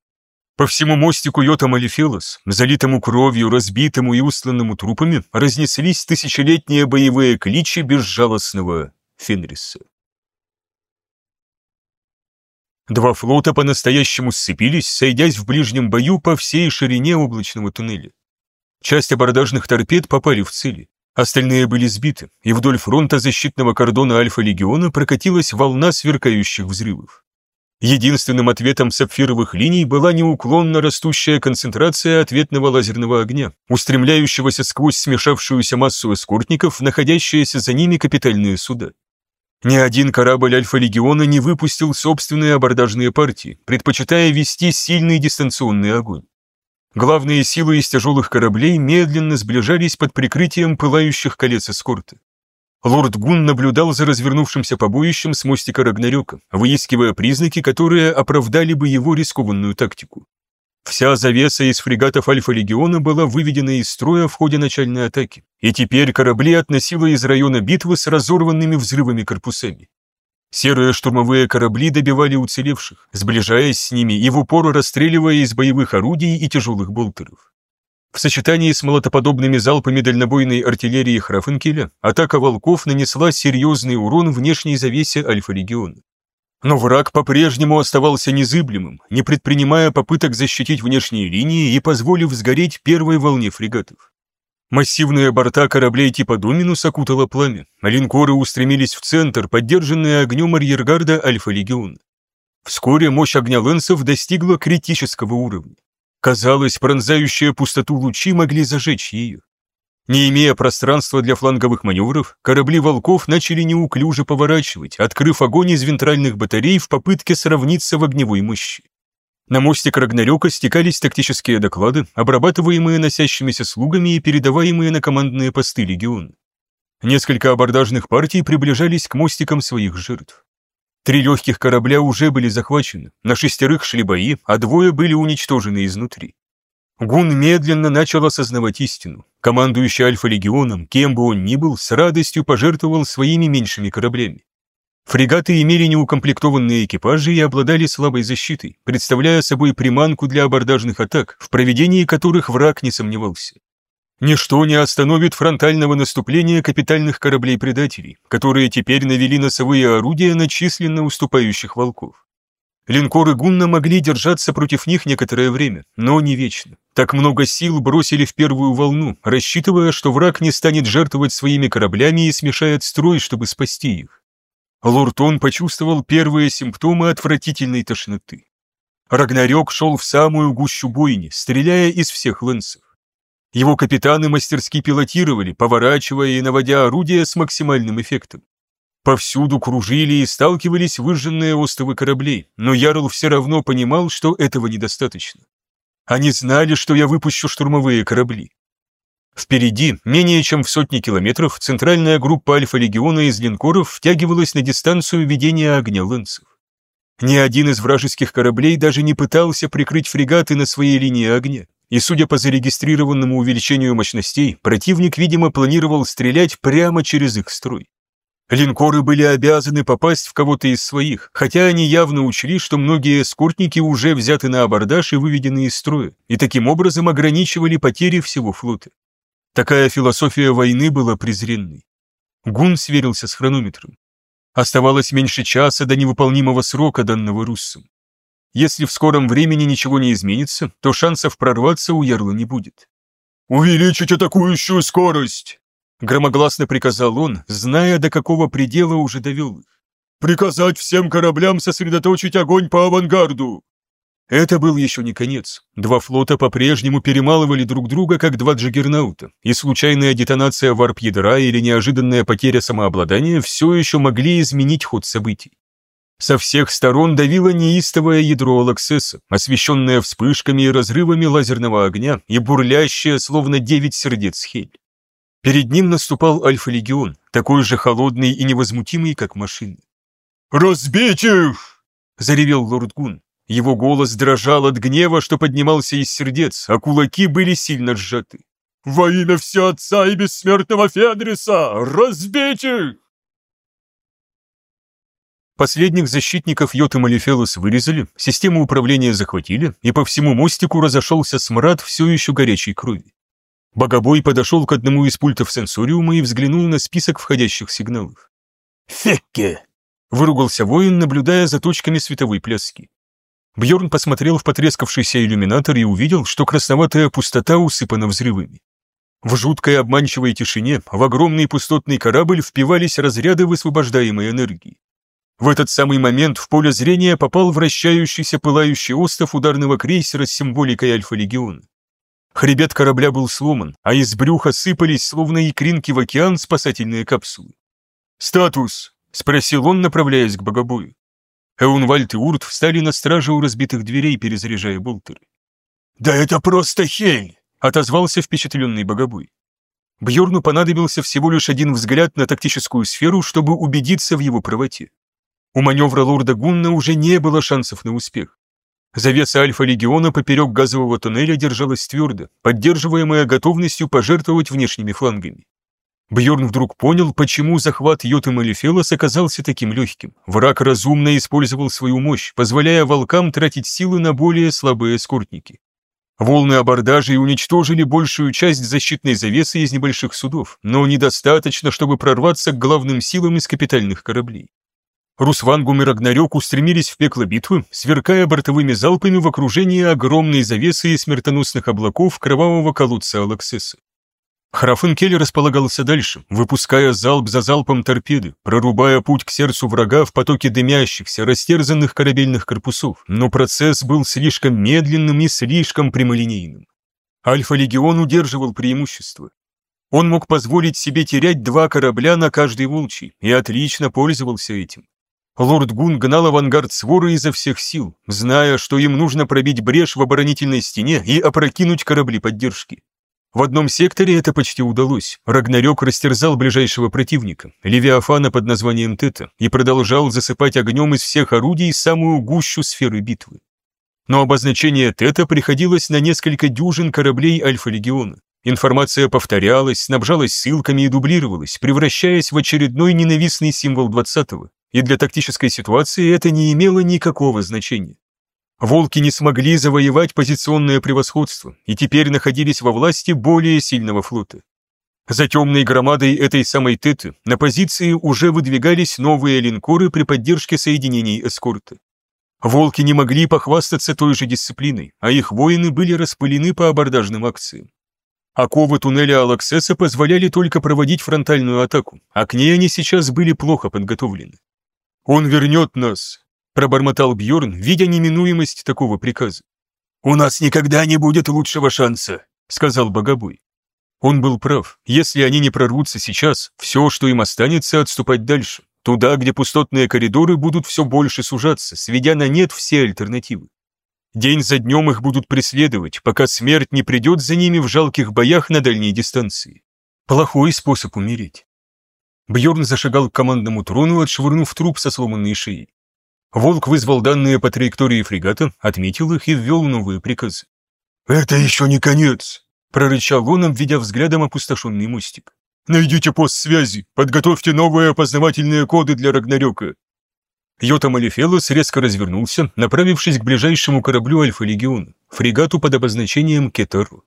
Speaker 1: По всему мостику Йота Малифелос, залитому кровью, разбитому и устланному трупами, разнеслись тысячелетние боевые кличи безжалостного Фенриса. Два флота по-настоящему сцепились, сойдясь в ближнем бою по всей ширине облачного туннеля. Часть абордажных торпед попали в цели. Остальные были сбиты, и вдоль фронта защитного кордона Альфа-легиона прокатилась волна сверкающих взрывов. Единственным ответом сапфировых линий была неуклонно растущая концентрация ответного лазерного огня, устремляющегося сквозь смешавшуюся массу эскортников, находящиеся за ними капитальные суда. Ни один корабль Альфа-легиона не выпустил собственные абордажные партии, предпочитая вести сильный дистанционный огонь. Главные силы из тяжелых кораблей медленно сближались под прикрытием пылающих колец эскорта. Лорд Гун наблюдал за развернувшимся побоищем с мостика Рагнарёка, выискивая признаки, которые оправдали бы его рискованную тактику. Вся завеса из фрегатов Альфа-легиона была выведена из строя в ходе начальной атаки, и теперь корабли относило из района битвы с разорванными взрывами корпусами. Серые штурмовые корабли добивали уцелевших, сближаясь с ними и в упор расстреливая из боевых орудий и тяжелых болтеров. В сочетании с молотоподобными залпами дальнобойной артиллерии Храфенкеля атака волков нанесла серьезный урон внешней завесе Альфа-региона. Но враг по-прежнему оставался незыблемым, не предпринимая попыток защитить внешние линии и позволив сгореть первой волне фрегатов. Массивные борта кораблей типа «Доминус» окутало пламя, линкоры устремились в центр, поддержанные огнем арьергарда Альфа-Легион. Вскоре мощь огня лэнсов достигла критического уровня. Казалось, пронзающие пустоту лучи могли зажечь ее. Не имея пространства для фланговых маневров, корабли «Волков» начали неуклюже поворачивать, открыв огонь из вентральных батарей в попытке сравниться в огневой мощи. На мостик Рагнарёка стекались тактические доклады, обрабатываемые носящимися слугами и передаваемые на командные посты легиона. Несколько абордажных партий приближались к мостикам своих жертв. Три легких корабля уже были захвачены, на шестерых шли бои, а двое были уничтожены изнутри. Гун медленно начал осознавать истину. Командующий Альфа-легионом, кем бы он ни был, с радостью пожертвовал своими меньшими кораблями. Фрегаты имели неукомплектованные экипажи и обладали слабой защитой, представляя собой приманку для абордажных атак, в проведении которых враг не сомневался. Ничто не остановит фронтального наступления капитальных кораблей-предателей, которые теперь навели носовые орудия на численно уступающих волков. Линкоры Гунна могли держаться против них некоторое время, но не вечно. Так много сил бросили в первую волну, рассчитывая, что враг не станет жертвовать своими кораблями и смешает строй, чтобы спасти их. Луртон почувствовал первые симптомы отвратительной тошноты. Рагнарёк шел в самую гущу бойни, стреляя из всех лэнсов. Его капитаны мастерски пилотировали, поворачивая и наводя орудия с максимальным эффектом. Повсюду кружили и сталкивались выжженные остовы кораблей, но Ярл все равно понимал, что этого недостаточно. Они знали, что я выпущу штурмовые корабли. Впереди, менее чем в сотни километров, центральная группа Альфа-легиона из линкоров втягивалась на дистанцию ведения огня лэнсов. Ни один из вражеских кораблей даже не пытался прикрыть фрегаты на своей линии огня. И судя по зарегистрированному увеличению мощностей, противник, видимо, планировал стрелять прямо через их строй. Линкоры были обязаны попасть в кого-то из своих, хотя они явно учли, что многие эскортники уже взяты на абордаж и выведены из строя, и таким образом ограничивали потери всего флота. Такая философия войны была презренной. Гун сверился с хронометром. Оставалось меньше часа до невыполнимого срока, данного руссам. Если в скором времени ничего не изменится, то шансов прорваться у Ярла не будет.
Speaker 2: «Увеличить атакующую скорость!»
Speaker 1: Громогласно приказал он, зная, до какого предела уже довел их.
Speaker 2: «Приказать всем кораблям сосредоточить огонь по авангарду!»
Speaker 1: Это был еще не конец. Два флота по-прежнему перемалывали друг друга, как два джаггернаута, и случайная детонация варп-ядра или неожиданная потеря самообладания все еще могли изменить ход событий. Со всех сторон давило неистовое ядро Алаксеса, освещенное вспышками и разрывами лазерного огня и бурлящее, словно девять сердец Хель. Перед ним наступал Альфа-легион, такой же холодный и невозмутимый, как машины.
Speaker 2: «Разбить их!»
Speaker 1: — заревел лорд Гун. Его голос дрожал от гнева, что поднимался из сердец, а кулаки были сильно сжаты.
Speaker 2: «Во имя все отца и бессмертного Федриса! Их!»
Speaker 1: Последних защитников Йоты Малифелос вырезали, систему управления захватили, и по всему мостику разошелся смрад все еще горячей крови. Богобой подошел к одному из пультов сенсориума и взглянул на список входящих сигналов.
Speaker 2: «Фекке!»
Speaker 1: — выругался воин, наблюдая за точками световой пляски. Бьорн посмотрел в потрескавшийся иллюминатор и увидел, что красноватая пустота усыпана взрывами. В жуткой обманчивой тишине в огромный пустотный корабль впивались разряды высвобождаемой энергии. В этот самый момент в поле зрения попал вращающийся пылающий остов ударного крейсера с символикой Альфа-легиона. Хребет корабля был сломан, а из брюха сыпались, словно икринки в океан, спасательные капсулы. «Статус?» — спросил он, направляясь к богобою. Эунвальд и Урт встали на страже у разбитых дверей, перезаряжая болтеры.
Speaker 2: «Да это просто хель!»
Speaker 1: — отозвался впечатленный богобой. Бьорну понадобился всего лишь один взгляд на тактическую сферу, чтобы убедиться в его правоте. У маневра лорда Гунна уже не было шансов на успех. Завеса Альфа-легиона поперек газового туннеля держалась твердо, поддерживаемая готовностью пожертвовать внешними флангами. Бьорн вдруг понял, почему захват Йоты Малифелос оказался таким легким. Враг разумно использовал свою мощь, позволяя волкам тратить силы на более слабые эскортники. Волны абордажей уничтожили большую часть защитной завесы из небольших судов, но недостаточно, чтобы прорваться к главным силам из капитальных кораблей. Русвангум и Рагнарёк устремились в пекло битвы, сверкая бортовыми залпами в окружении огромной завесы и смертоносных облаков кровавого колодца Алаксеса. Храфенкель располагался дальше, выпуская залп за залпом торпеды, прорубая путь к сердцу врага в потоке дымящихся, растерзанных корабельных корпусов, но процесс был слишком медленным и слишком прямолинейным. Альфа-легион удерживал преимущество. Он мог позволить себе терять два корабля на каждый волчий и отлично пользовался этим. Лорд Гун гнал авангард своры изо всех сил, зная, что им нужно пробить брешь в оборонительной стене и опрокинуть корабли поддержки. В одном секторе это почти удалось. Рагнарёк растерзал ближайшего противника, Левиафана под названием Тета, и продолжал засыпать огнем из всех орудий самую гущу сферы битвы. Но обозначение Тета приходилось на несколько дюжин кораблей Альфа-легиона. Информация повторялась, снабжалась ссылками и дублировалась, превращаясь в очередной ненавистный символ 20-го, и для тактической ситуации это не имело никакого значения. Волки не смогли завоевать позиционное превосходство и теперь находились во власти более сильного флота. За темной громадой этой самой Теты на позиции уже выдвигались новые линкоры при поддержке соединений эскорта. Волки не могли похвастаться той же дисциплиной, а их воины были распылены по абордажным акциям. Оковы туннеля Алаксеса позволяли только проводить фронтальную атаку, а к ней они сейчас были плохо подготовлены. «Он вернет нас», — пробормотал Бьорн, видя неминуемость такого приказа. «У нас никогда не будет лучшего шанса», — сказал Богобой. Он был прав. Если они не прорвутся сейчас, все, что им останется, отступать дальше. Туда, где пустотные коридоры будут все больше сужаться, сведя на нет все альтернативы. День за днем их будут преследовать, пока смерть не придет за ними в жалких боях на дальней дистанции. Плохой способ умереть. Бьорн зашагал к командному трону, отшвырнув труп со сломанной шеей. Волк вызвал данные по траектории фрегата, отметил их и ввел новые приказы. «Это еще не конец!» – прорычал он, обведя взглядом опустошенный мостик. «Найдите пост связи, подготовьте новые опознавательные коды для Рагнарёка». Йота Малифелос резко развернулся, направившись к ближайшему кораблю Альфа-Легиона, фрегату под обозначением Кетару.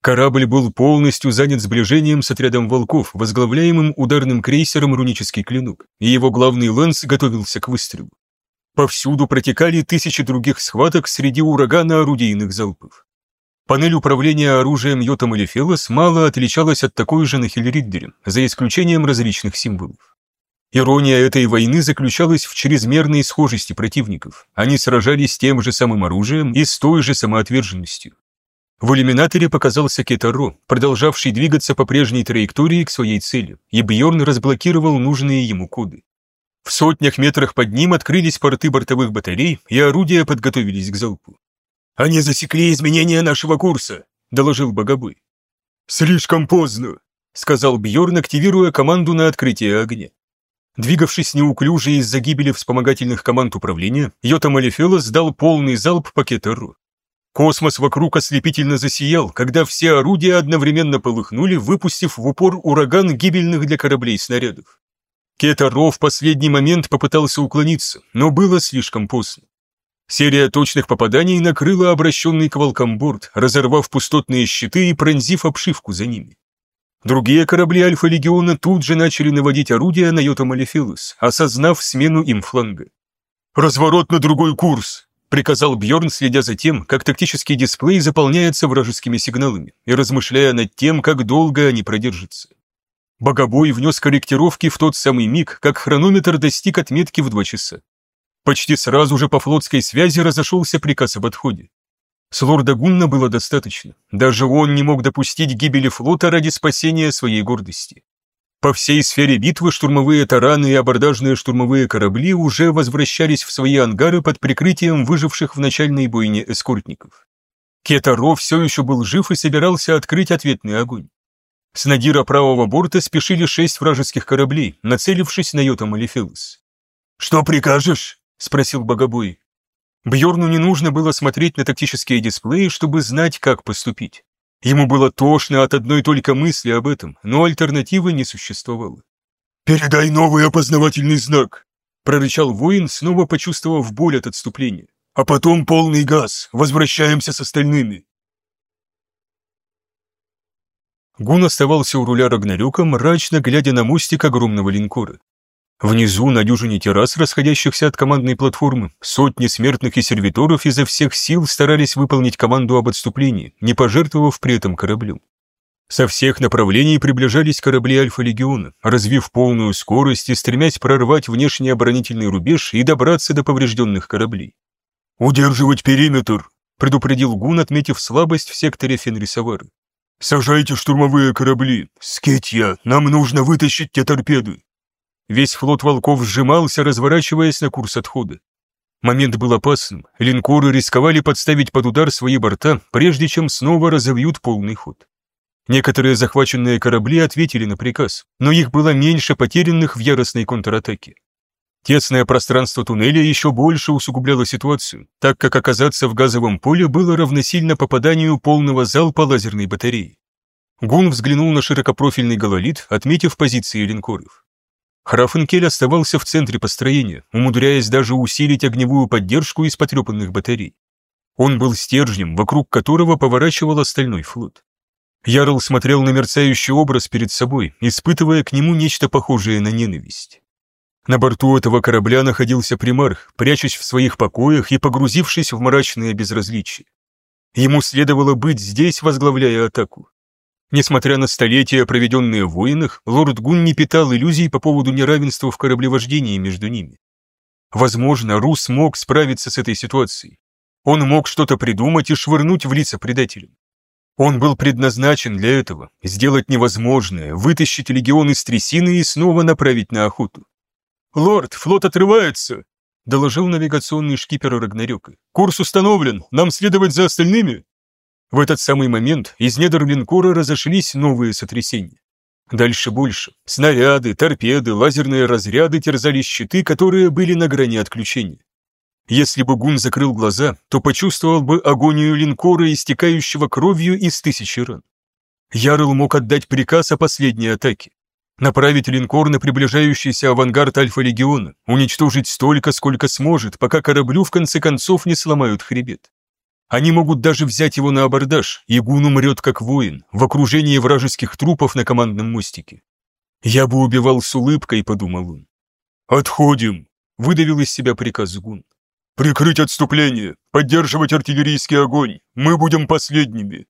Speaker 1: Корабль был полностью занят сближением с отрядом волков, возглавляемым ударным крейсером «Рунический клинок», и его главный лэнс готовился к выстрелу. Повсюду протекали тысячи других схваток среди урагана орудийных залпов. Панель управления оружием Йота Малифелос мало отличалась от такой же на Хельриддере, за исключением различных символов. Ирония этой войны заключалась в чрезмерной схожести противников. Они сражались тем же самым оружием и с той же самоотверженностью. В иллюминаторе показался Кетаро, продолжавший двигаться по прежней траектории к своей цели, и Бьорн разблокировал нужные ему коды. В сотнях метрах под ним открылись порты бортовых батарей, и орудия подготовились к залпу. «Они засекли изменения нашего курса», — доложил Богобой. «Слишком поздно», — сказал Бьорн, активируя команду на открытие огня. Двигавшись неуклюже из-за гибели вспомогательных команд управления, Йота Малефелос дал полный залп по Кетару. Космос вокруг ослепительно засиял, когда все орудия одновременно полыхнули, выпустив в упор ураган гибельных для кораблей снарядов. Кетаро в последний момент попытался уклониться, но было слишком поздно. Серия точных попаданий накрыла обращенный к волкам борт, разорвав пустотные щиты и пронзив обшивку за ними. Другие корабли Альфа-легиона тут же начали наводить орудия на Йота Малефилус, осознав смену им фланга. «Разворот на другой курс!» приказал Бьорн, следя за тем, как тактический дисплей заполняется вражескими сигналами и размышляя над тем, как долго они продержатся. Богобой внес корректировки в тот самый миг, как хронометр достиг отметки в два часа. Почти сразу же по флотской связи разошелся приказ об отходе. С лорда Гунна было достаточно. Даже он не мог допустить гибели флота ради спасения своей гордости. По всей сфере битвы штурмовые тараны и абордажные штурмовые корабли уже возвращались в свои ангары под прикрытием выживших в начальной бойне эскортников. Кетаро все еще был жив и собирался открыть ответный огонь. С надира правого борта спешили шесть вражеских кораблей, нацелившись на Йота Малифилус. «Что прикажешь?» — спросил Богобой. Бьорну не нужно было смотреть на тактические дисплеи, чтобы знать, как поступить. Ему было тошно от одной только мысли об этом, но альтернативы не существовало. «Передай новый опознавательный знак!» — прорычал воин, снова почувствовав боль от отступления. «А потом полный газ, возвращаемся с остальными!» Гун оставался у руля Рагнарёка, мрачно глядя на мостик огромного линкора. Внизу, на дюжине террас, расходящихся от командной платформы, сотни смертных и сервиторов изо всех сил старались выполнить команду об отступлении, не пожертвовав при этом кораблем. Со всех направлений приближались корабли Альфа-легиона, развив полную скорость и стремясь прорвать внешний оборонительный рубеж и добраться до поврежденных кораблей. «Удерживать периметр!» – предупредил Гун, отметив слабость в секторе Фенрисавары. «Сажайте штурмовые корабли! Скетья, нам нужно вытащить те торпеды!» Весь флот волков сжимался, разворачиваясь на курс отхода. Момент был опасным, линкоры рисковали подставить под удар свои борта, прежде чем снова разовьют полный ход. Некоторые захваченные корабли ответили на приказ, но их было меньше потерянных в яростной контратаке. Тесное пространство туннеля еще больше усугубляло ситуацию, так как оказаться в газовом поле было равносильно попаданию полного залпа лазерной батареи. Гун взглянул на широкопрофильный гололит, отметив позиции линкоров. Храфенкель оставался в центре построения, умудряясь даже усилить огневую поддержку из потрепанных батарей. Он был стержнем, вокруг которого поворачивал остальной флот. Ярл смотрел на мерцающий образ перед собой, испытывая к нему нечто похожее на ненависть. На борту этого корабля находился примарх, прячась в своих покоях и погрузившись в мрачное безразличие. Ему следовало быть здесь, возглавляя атаку. Несмотря на столетия, проведенные в войнах, лорд Гун не питал иллюзий по поводу неравенства в кораблевождении между ними. Возможно, Рус мог справиться с этой ситуацией. Он мог что-то придумать и швырнуть в лица предателям. Он был предназначен для этого, сделать невозможное, вытащить легион из трясины и снова направить на охоту. «Лорд, флот отрывается!» — доложил навигационный шкипер Рагнарёка. «Курс установлен, нам следовать за остальными!» В этот самый момент из недр линкора разошлись новые сотрясения. Дальше больше. Снаряды, торпеды, лазерные разряды терзали щиты, которые были на грани отключения. Если бы Гун закрыл глаза, то почувствовал бы агонию линкора, истекающего кровью из тысячи ран. Ярл мог отдать приказ о последней атаке направить линкор на приближающийся авангард Альфа-легиона, уничтожить столько, сколько сможет, пока кораблю в конце концов не сломают хребет. Они могут даже взять его на абордаж, и Гун умрет как воин, в окружении вражеских трупов на командном мостике. «Я бы убивал с улыбкой», — подумал он. «Отходим», — выдавил из себя приказ Гун. «Прикрыть отступление, поддерживать артиллерийский огонь, мы будем последними».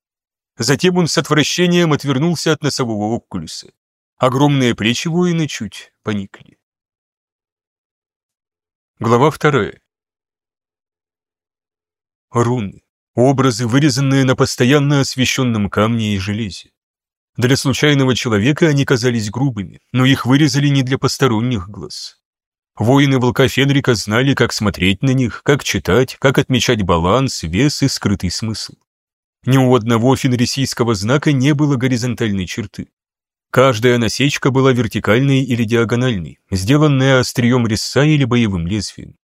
Speaker 1: Затем он с отвращением отвернулся от носового окулюса. Огромные плечи воина чуть поникли. Глава вторая. Руны. Образы, вырезанные на постоянно освещенном камне и железе. Для случайного человека они казались грубыми, но их вырезали не для посторонних глаз. Воины волка Фенрика знали, как смотреть на них, как читать, как отмечать баланс, вес и скрытый смысл. Ни у одного фенрисийского знака не было горизонтальной черты. Каждая насечка была вертикальной или диагональной, сделанная острием резца или боевым лезвием.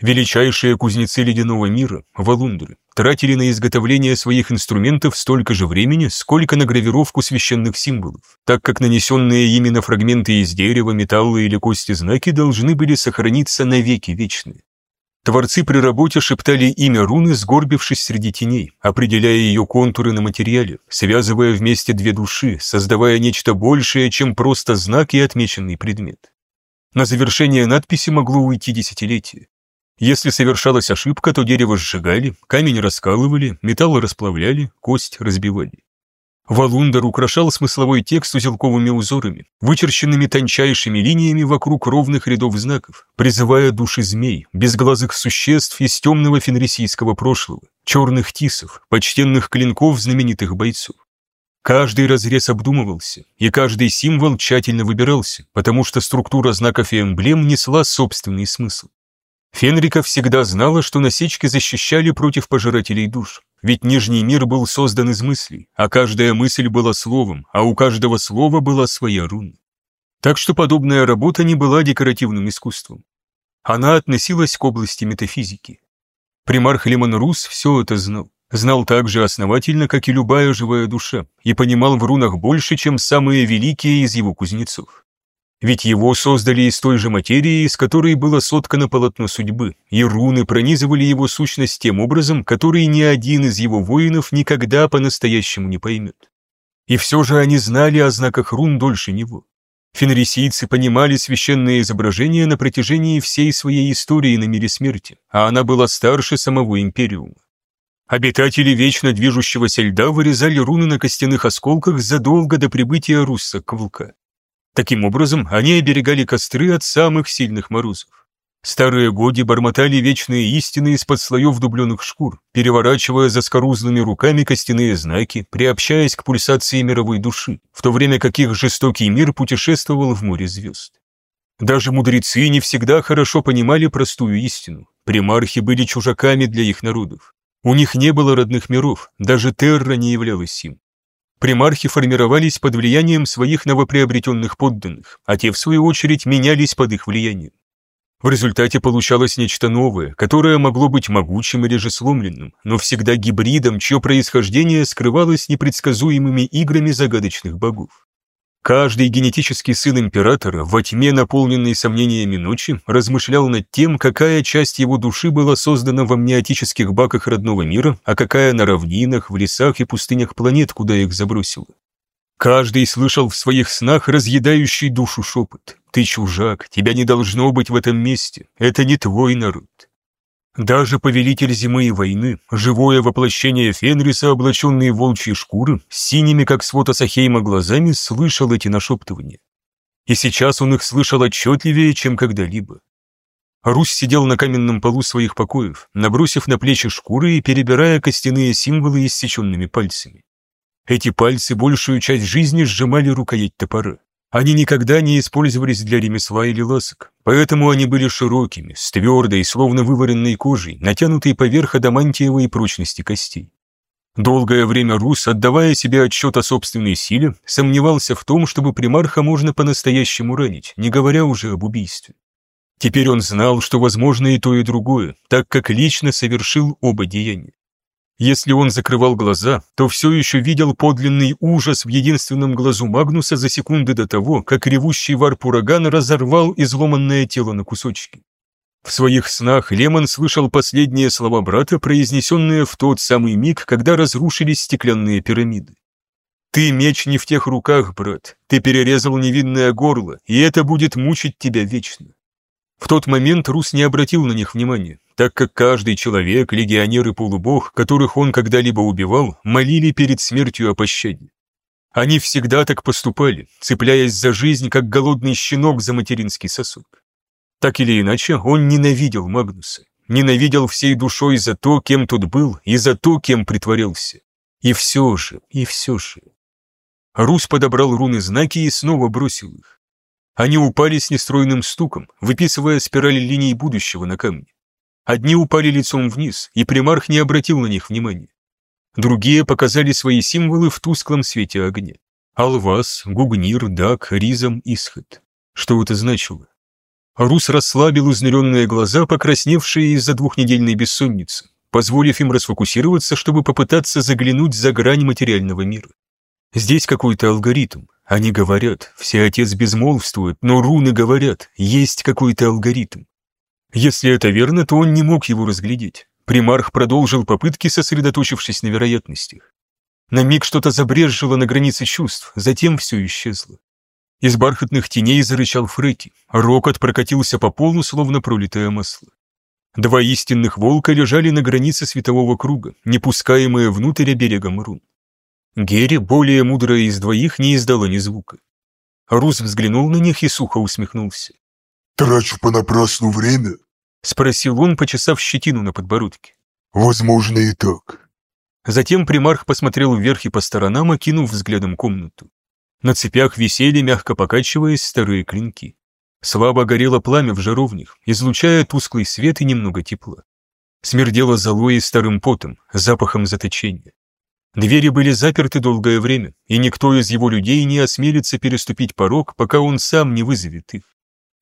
Speaker 1: Величайшие кузнецы ледяного мира, валундры, тратили на изготовление своих инструментов столько же времени, сколько на гравировку священных символов, так как нанесенные именно фрагменты из дерева, металла или кости знаки должны были сохраниться навеки вечные. Творцы при работе шептали имя руны, сгорбившись среди теней, определяя ее контуры на материале, связывая вместе две души, создавая нечто большее, чем просто знак и отмеченный предмет. На завершение надписи могло уйти десятилетие. Если совершалась ошибка, то дерево сжигали, камень раскалывали, металл расплавляли, кость разбивали. Валундер украшал смысловой текст узелковыми узорами, вычерченными тончайшими линиями вокруг ровных рядов знаков, призывая души змей, безглазых существ из темного фенрисийского прошлого, черных тисов, почтенных клинков знаменитых бойцов. Каждый разрез обдумывался, и каждый символ тщательно выбирался, потому что структура знаков и эмблем несла собственный смысл. Фенрика всегда знала, что насечки защищали против пожирателей душ, ведь Нижний мир был создан из мыслей, а каждая мысль была словом, а у каждого слова была своя руна. Так что подобная работа не была декоративным искусством. Она относилась к области метафизики. Примарх Лемон Рус все это знал. Знал так же основательно, как и любая живая душа, и понимал в рунах больше, чем самые великие из его кузнецов. Ведь его создали из той же материи, из которой было соткано полотно судьбы, и руны пронизывали его сущность тем образом, который ни один из его воинов никогда по-настоящему не поймет. И все же они знали о знаках рун дольше него. Фенрисийцы понимали священные изображения на протяжении всей своей истории на мире смерти, а она была старше самого Империума. Обитатели вечно движущегося льда вырезали руны на костяных осколках задолго до прибытия Русса к Волка. Таким образом, они оберегали костры от самых сильных морозов. Старые годи бормотали вечные истины из-под слоев дубленых шкур, переворачивая заскорузлыми руками костяные знаки, приобщаясь к пульсации мировой души, в то время как их жестокий мир путешествовал в море звезд. Даже мудрецы не всегда хорошо понимали простую истину. Примархи были чужаками для их народов. У них не было родных миров, даже Терра не являлась им. Примархи формировались под влиянием своих новоприобретенных подданных, а те, в свою очередь, менялись под их влиянием. В результате получалось нечто новое, которое могло быть могучим или же сломленным, но всегда гибридом, чье происхождение скрывалось непредсказуемыми играми загадочных богов. Каждый генетический сын императора во тьме, наполненной сомнениями ночи, размышлял над тем, какая часть его души была создана в амниотических баках родного мира, а какая на равнинах, в лесах и пустынях планет, куда их забросило. Каждый слышал в своих снах разъедающий душу шепот. «Ты чужак, тебя не должно быть в этом месте, это не твой народ». Даже повелитель зимы и войны, живое воплощение Фенриса, облаченный в волчьи шкуры, с синими, как свод Асахейма, глазами, слышал эти нашептывания. И сейчас он их слышал отчетливее, чем когда-либо. Русь сидел на каменном полу своих покоев, набросив на плечи шкуры и перебирая костяные символы иссеченными пальцами. Эти пальцы большую часть жизни сжимали рукоять топора. Они никогда не использовались для ремесла или ласок, поэтому они были широкими, с твердой, словно вываренной кожей, натянутой поверх адамантиевой прочности костей. Долгое время Рус, отдавая себе отчет о собственной силе, сомневался в том, чтобы примарха можно по-настоящему ранить, не говоря уже об убийстве. Теперь он знал, что возможно и то, и другое, так как лично совершил оба деяния. Если он закрывал глаза, то все еще видел подлинный ужас в единственном глазу Магнуса за секунды до того, как ревущий варп урагана разорвал изломанное тело на кусочки. В своих снах Лемон слышал последние слова брата, произнесенные в тот самый миг, когда разрушились стеклянные пирамиды. «Ты меч не в тех руках, брат, ты перерезал невинное горло, и это будет мучить тебя вечно». В тот момент Рус не обратил на них внимания, так как каждый человек, легионер и полубог, которых он когда-либо убивал, молили перед смертью о пощаде. Они всегда так поступали, цепляясь за жизнь, как голодный щенок за материнский сосок. Так или иначе, он ненавидел Магнуса, ненавидел всей душой за то, кем тот был, и за то, кем притворялся. И все же, и все же. Рус подобрал руны-знаки и снова бросил их. Они упали с нестройным стуком, выписывая спирали линий будущего на камне. Одни упали лицом вниз, и примарх не обратил на них внимания. Другие показали свои символы в тусклом свете огня. Алвас, Гугнир, Дак, Ризом, Исхат. Что это значило? Рус расслабил изнуренные глаза, покрасневшие из-за двухнедельной бессонницы, позволив им расфокусироваться, чтобы попытаться заглянуть за грань материального мира. Здесь какой-то алгоритм. Они говорят, все отец безмолвствует, но руны говорят, есть какой-то алгоритм. Если это верно, то он не мог его разглядеть. Примарх продолжил попытки, сосредоточившись на вероятностях. На миг что-то забрежило на границе чувств, затем все исчезло. Из бархатных теней зарычал Фреки, рокот прокатился по полу, словно пролитое масло. Два истинных волка лежали на границе светового круга, не пускаемые внутрь берегом рун. Герри, более мудрая из двоих, не издала ни звука. Рус взглянул на них и сухо усмехнулся.
Speaker 2: «Трачу понапрасну время?»
Speaker 1: — спросил он, почесав щетину на подбородке.
Speaker 2: «Возможно и так».
Speaker 1: Затем примарх посмотрел вверх и по сторонам, окинув взглядом комнату. На цепях висели, мягко покачиваясь, старые клинки. Слабо горело пламя в жаровнях, излучая тусклый свет и немного тепла. Смердело золой и старым потом, запахом заточения. Двери были заперты долгое время, и никто из его людей не осмелится переступить порог, пока он сам не вызовет их.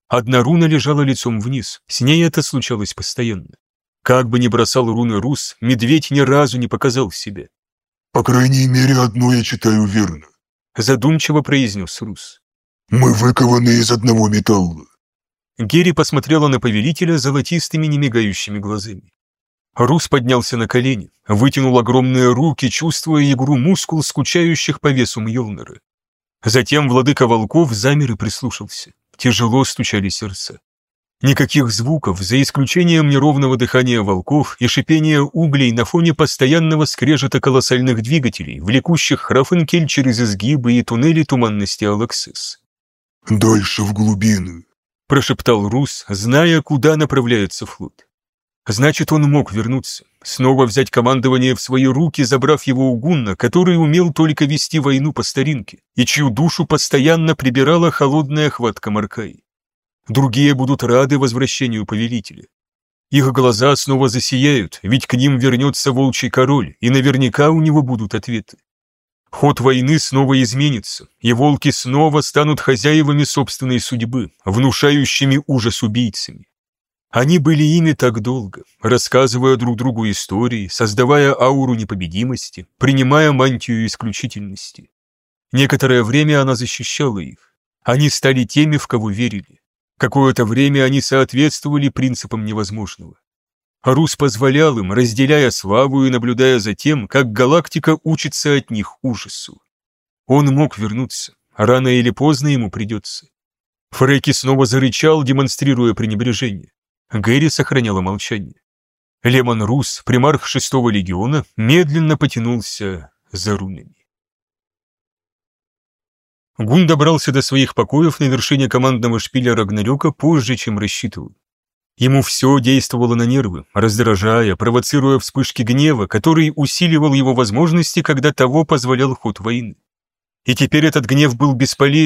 Speaker 1: Одна руна лежала лицом вниз, с ней это случалось постоянно. Как бы ни бросал руны Рус, медведь ни разу не показал себя.
Speaker 2: «По крайней мере, одно я читаю верно», —
Speaker 1: задумчиво произнес Рус.
Speaker 2: «Мы выкованы из одного металла».
Speaker 1: Герри посмотрела на повелителя золотистыми немигающими глазами. Рус поднялся на колени, вытянул огромные руки, чувствуя игру мускул, скучающих по весу Мьолнера. Затем владыка волков замер и прислушался. Тяжело стучали сердца. Никаких звуков, за исключением неровного дыхания волков и шипения углей на фоне постоянного скрежета колоссальных двигателей, влекущих Храфенкель через изгибы и туннели туманности Алаксис.
Speaker 2: «Дальше в глубины», —
Speaker 1: прошептал Рус, зная, куда направляется флот. Значит, он мог вернуться, снова взять командование в свои руки, забрав его у Гунна, который умел только вести войну по старинке, и чью душу постоянно прибирала холодная хватка Маркаи. Другие будут рады возвращению повелителя. Их глаза снова засияют, ведь к ним вернется волчий король, и наверняка у него будут ответы. Ход войны снова изменится, и волки снова станут хозяевами собственной судьбы, внушающими ужас убийцами. Они были ими так долго, рассказывая друг другу истории, создавая ауру непобедимости, принимая мантию исключительности. Некоторое время она защищала их. Они стали теми, в кого верили. Какое-то время они соответствовали принципам невозможного. Рус позволял им, разделяя славу и наблюдая за тем, как галактика учится от них ужасу. Он мог вернуться, рано или поздно ему придется. Фреки снова зарычал, демонстрируя пренебрежение. Гэри сохраняла молчание. Лемон Рус, примарх шестого легиона, медленно потянулся за рунами. Гун добрался до своих покоев на вершине командного шпиля Рагнарёка позже, чем рассчитывал. Ему все действовало на нервы, раздражая, провоцируя вспышки гнева, который усиливал его возможности, когда того позволял ход войны. И теперь этот гнев был бесполезен,